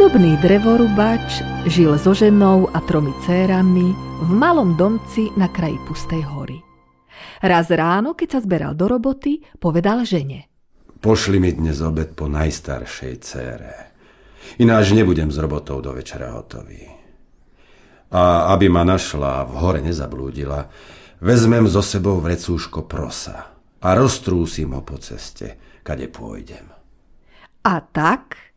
Chudobný drevorubač žil so ženou a tromi cérami v malom domci na kraji pustej hory. Raz ráno, keď sa zberal do roboty, povedal žene. Pošli mi dnes obed po najstaršej cére. Ináč nebudem s robotou do večera hotový. A aby ma našla v hore nezablúdila, vezmem zo sebou vrecúško prosa a roztrúsim ho po ceste, kade pôjdem. A tak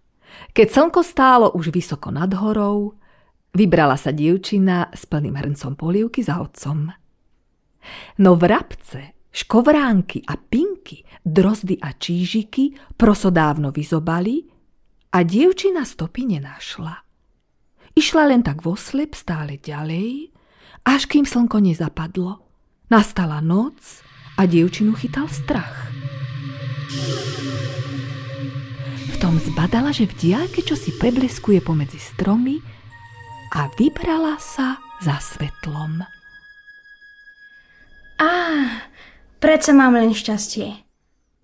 keď slnko stálo už vysoko nad horou, vybrala sa dievčina s plným hrncom polievky za otcom. No vrabce, škovránky a pinky, drozdy a čížiky proso dávno vyzobali a dievčina stopy nenašla. Išla len tak voslep stále ďalej, až kým slnko nezapadlo. Nastala noc a dievčinu chytal strach tom zbadala, že v diaľke čo si prebleskuje pomedzi stromy a vybrala sa za svetlom. Á, predsa mám len šťastie.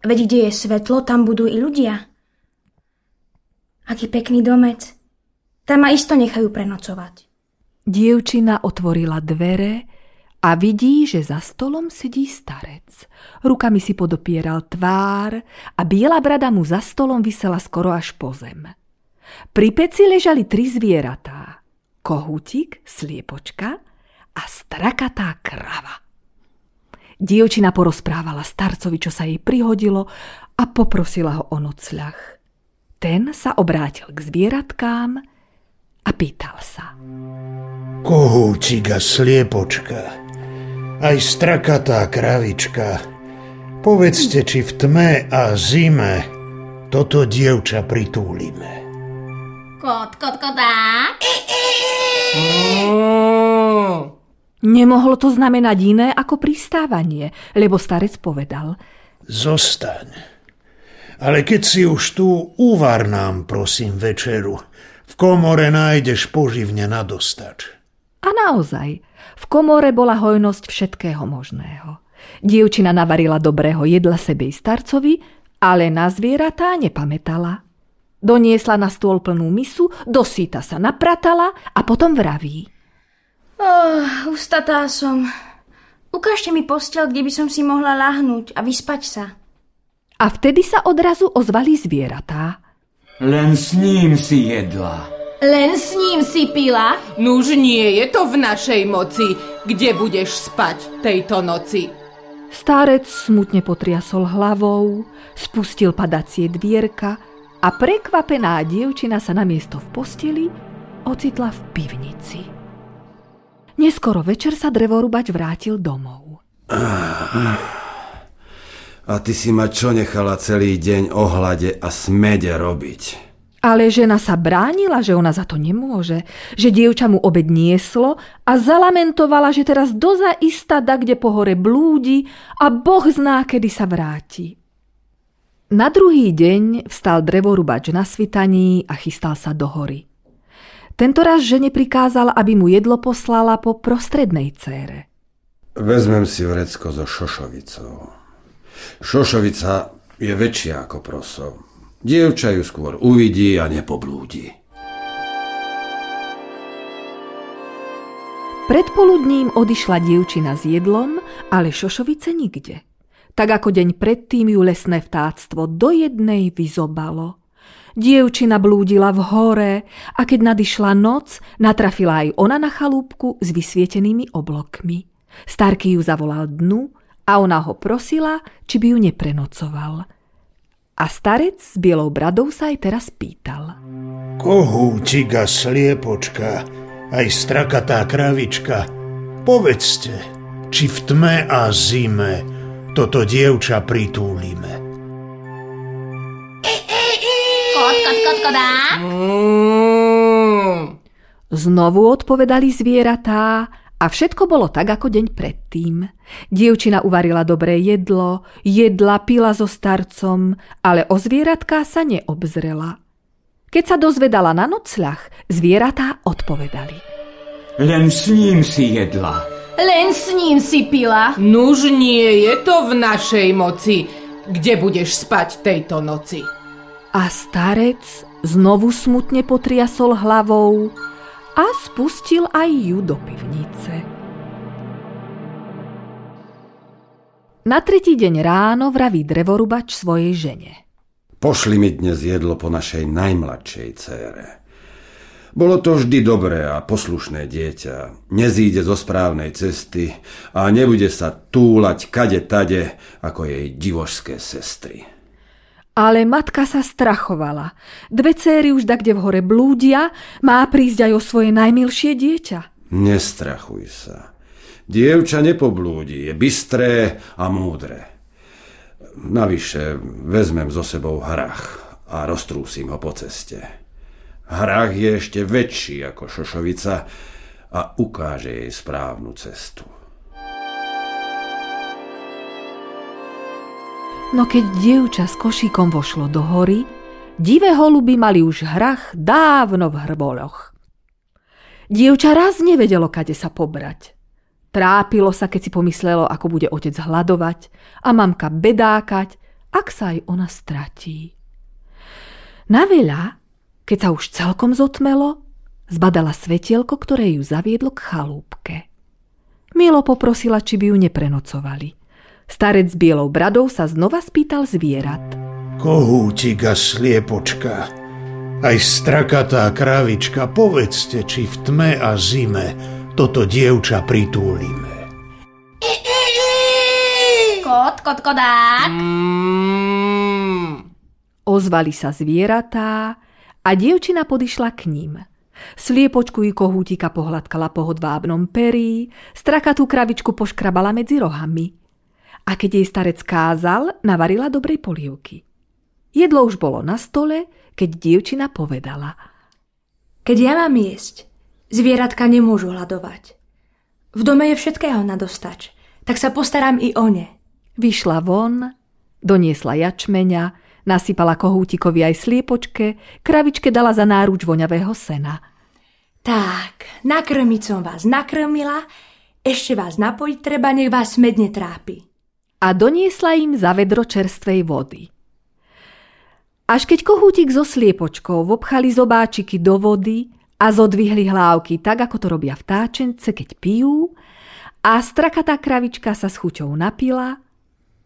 Veď kde je svetlo, tam budú i ľudia. Aký pekný domec. Tam ma isto nechajú prenocovať. Dievčina otvorila dvere a vidí, že za stolom sedí starec. Rukami si podopieral tvár a biela brada mu za stolom vysela skoro až po zem. Pri peci ležali tri zvieratá. Kohútik, sliepočka a strakatá krava. Dievčina porozprávala starcovi, čo sa jej prihodilo a poprosila ho o nocľah. Ten sa obrátil k zvieratkám a pýtal sa. Kohúčik a sliepočka, aj strakatá kravička. Povedzte, či v tme a zime toto dievča pritúlime. Kot, kot, kotá. Nemohlo to znamenať iné ako pristávanie, lebo starec povedal. Zostaň. Ale keď si už tu, uvar nám, prosím, večeru. V komore nájdeš poživne na dostač. A naozaj, v komore bola hojnosť všetkého možného. Dievčina navarila dobrého jedla sebe i starcovi, ale na zvieratá nepamätala. Doniesla na stôl plnú misu, dosýta sa napratala a potom vraví. Oh, ustatá som. Ukážte mi postel, kde by som si mohla lahnúť a vyspať sa. A vtedy sa odrazu ozvali zvieratá. Len s ním si jedla. Len s ním si pila? Nuž nie je to v našej moci, kde budeš spať tejto noci. Starec smutne potriasol hlavou, spustil padacie dvierka a prekvapená dievčina sa na miesto v posteli ocitla v pivnici. Neskoro večer sa drevorubať vrátil domov. A ty si ma čo nechala celý deň ohľade a smede robiť? Ale žena sa bránila, že ona za to nemôže, že dievča mu obed nieslo a zalamentovala, že teraz doza ista da kde po hore blúdi a Boh zná, kedy sa vráti. Na druhý deň vstal drevorubač na svitaní a chystal sa do hory. Tento raz žene prikázal, aby mu jedlo poslala po prostrednej cére. Vezmem si vrecko so šošovicou. Šošovica je väčšia ako prosov. Dievča ju skôr uvidí a nepoblúdi. Predpoludním odišla dievčina s jedlom, ale šošovice nikde. Tak ako deň predtým ju lesné vtáctvo do jednej vyzobalo. Dievčina blúdila v hore a keď nadišla noc, natrafila aj ona na chalúbku s vysvietenými oblokmi. Starky ju zavolal dnu a ona ho prosila, či by ju neprenocoval – a starec s bielou bradou sa aj teraz pýtal. Kohúčik a sliepočka, aj strakatá kravička, povedzte, či v tme a zime toto dievča pritúlime. Kot, kot, kot, kodá. Znovu odpovedali zvieratá a všetko bolo tak, ako deň predtým. Dievčina uvarila dobré jedlo, jedla, pila so starcom, ale o zvieratká sa neobzrela. Keď sa dozvedala na nocľah, zvieratá odpovedali. Len s ním si jedla. Len s ním si pila. Nuž nie je to v našej moci, kde budeš spať tejto noci. A starec Znovu smutne potriasol hlavou a spustil aj ju do pivnice. Na tretí deň ráno vraví drevorubač svojej žene. Pošli mi dnes jedlo po našej najmladšej cére. Bolo to vždy dobré a poslušné dieťa. Nezíde zo správnej cesty a nebude sa túlať kade tade ako jej divožské sestry. Ale matka sa strachovala. Dve céry už dakde v hore blúdia, má prísť aj o svoje najmilšie dieťa. Nestrachuj sa. Dievča nepoblúdi, je bystré a múdre. Navyše vezmem so sebou hrach a roztrúsim ho po ceste. Hrach je ešte väčší ako šošovica a ukáže jej správnu cestu. No keď dievča s košíkom vošlo do hory, divé holuby mali už hrach dávno v hrboloch. Dievča raz nevedelo, kade sa pobrať. Trápilo sa, keď si pomyslelo, ako bude otec hľadovať a mamka bedákať, ak sa aj ona stratí. Na veľa, keď sa už celkom zotmelo, zbadala svetielko, ktoré ju zaviedlo k chalúbke. Milo poprosila, či by ju neprenocovali. Starec s bielou bradou sa znova spýtal zvierat. Kohútik a sliepočka, aj strakatá kravička, povedzte, či v tme a zime toto dievča pritúlime. Kot, kot, kodák. Ozvali sa zvieratá a dievčina podišla k ním. Sliepočku i kohútika pohľadkala po hodvábnom perí, strakatú kravičku poškrabala medzi rohami. A keď jej starec kázal, navarila dobrej polievky. Jedlo už bolo na stole, keď dievčina povedala. Keď ja mám jesť, zvieratka nemôžu hľadovať. V dome je všetkého na dostač, tak sa postaram i o ne. Vyšla von, doniesla jačmeňa, nasypala kohútikovi aj sliepočke, kravičke dala za náruč voňavého sena. Tak, nakrmiť som vás nakrmila, ešte vás napojiť treba, nech vás med netrápi. A doniesla im za vedro čerstvej vody. Až keď kohútik so sliepočkou vobchali zobáčiky do vody a zodvihli hlávky tak, ako to robia vtáčence, keď pijú, a strakatá kravička sa s chuťou napila,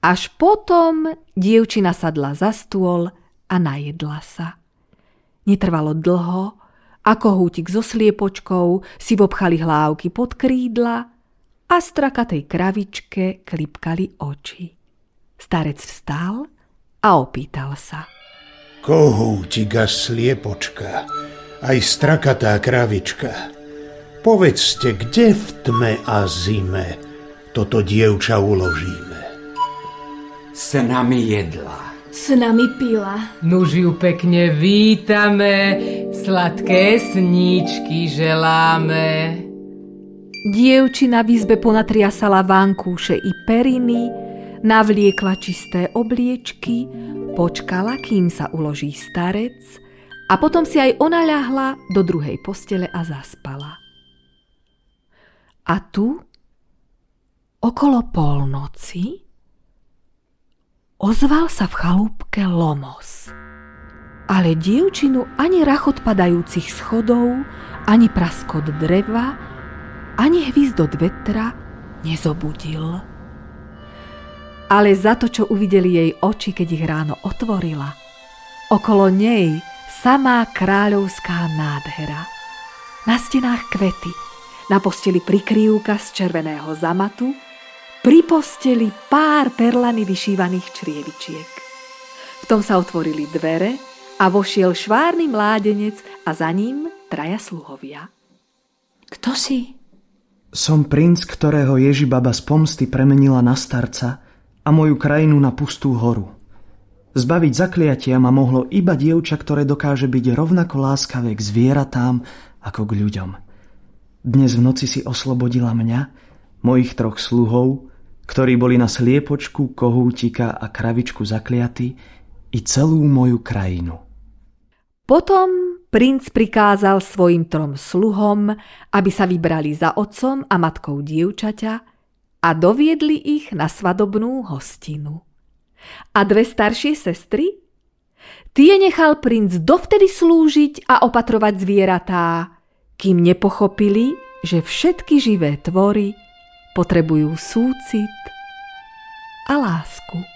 až potom dievčina sadla za stôl a najedla sa. Netrvalo dlho a kohútik so sliepočkou si vobchali hlávky pod krídla a strakatej kravičke klipkali oči. Starec vstal a opýtal sa. Kohútik a sliepočka, aj strakatá kravička, povedzte, kde v tme a zime toto dievča uložíme. S nami jedla. S nami pila. Nuž ju pekne vítame, sladké sníčky želáme. Dievčina v izbe ponatriasala vankúše i periny, navliekla čisté obliečky, počkala, kým sa uloží starec a potom si aj ona ľahla do druhej postele a zaspala. A tu, okolo polnoci, ozval sa v chalúbke lomos. Ale dievčinu ani rachot padajúcich schodov, ani praskot dreva, ani hvizdot vetra nezobudil. Ale za to, čo uvideli jej oči, keď ich ráno otvorila, okolo nej samá kráľovská nádhera. Na stenách kvety, na posteli prikrývka z červeného zamatu, pri posteli pár perlany vyšívaných črievičiek. V tom sa otvorili dvere a vošiel švárny mládenec a za ním traja sluhovia. Kto si? Som princ, ktorého Ježibaba z pomsty premenila na starca a moju krajinu na pustú horu. Zbaviť zakliatia ma mohlo iba dievča, ktoré dokáže byť rovnako láskavé k zvieratám ako k ľuďom. Dnes v noci si oslobodila mňa, mojich troch sluhov, ktorí boli na sliepočku, kohútika a kravičku zakliatí, i celú moju krajinu. Potom princ prikázal svojim trom sluhom, aby sa vybrali za otcom a matkou dievčaťa a doviedli ich na svadobnú hostinu. A dve staršie sestry? Tie nechal princ dovtedy slúžiť a opatrovať zvieratá, kým nepochopili, že všetky živé tvory potrebujú súcit a lásku.